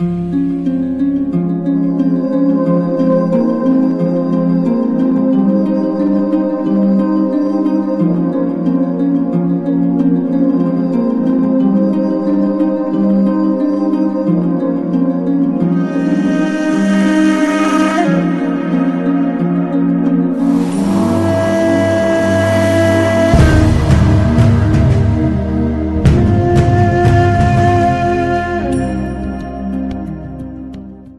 Mm-hmm.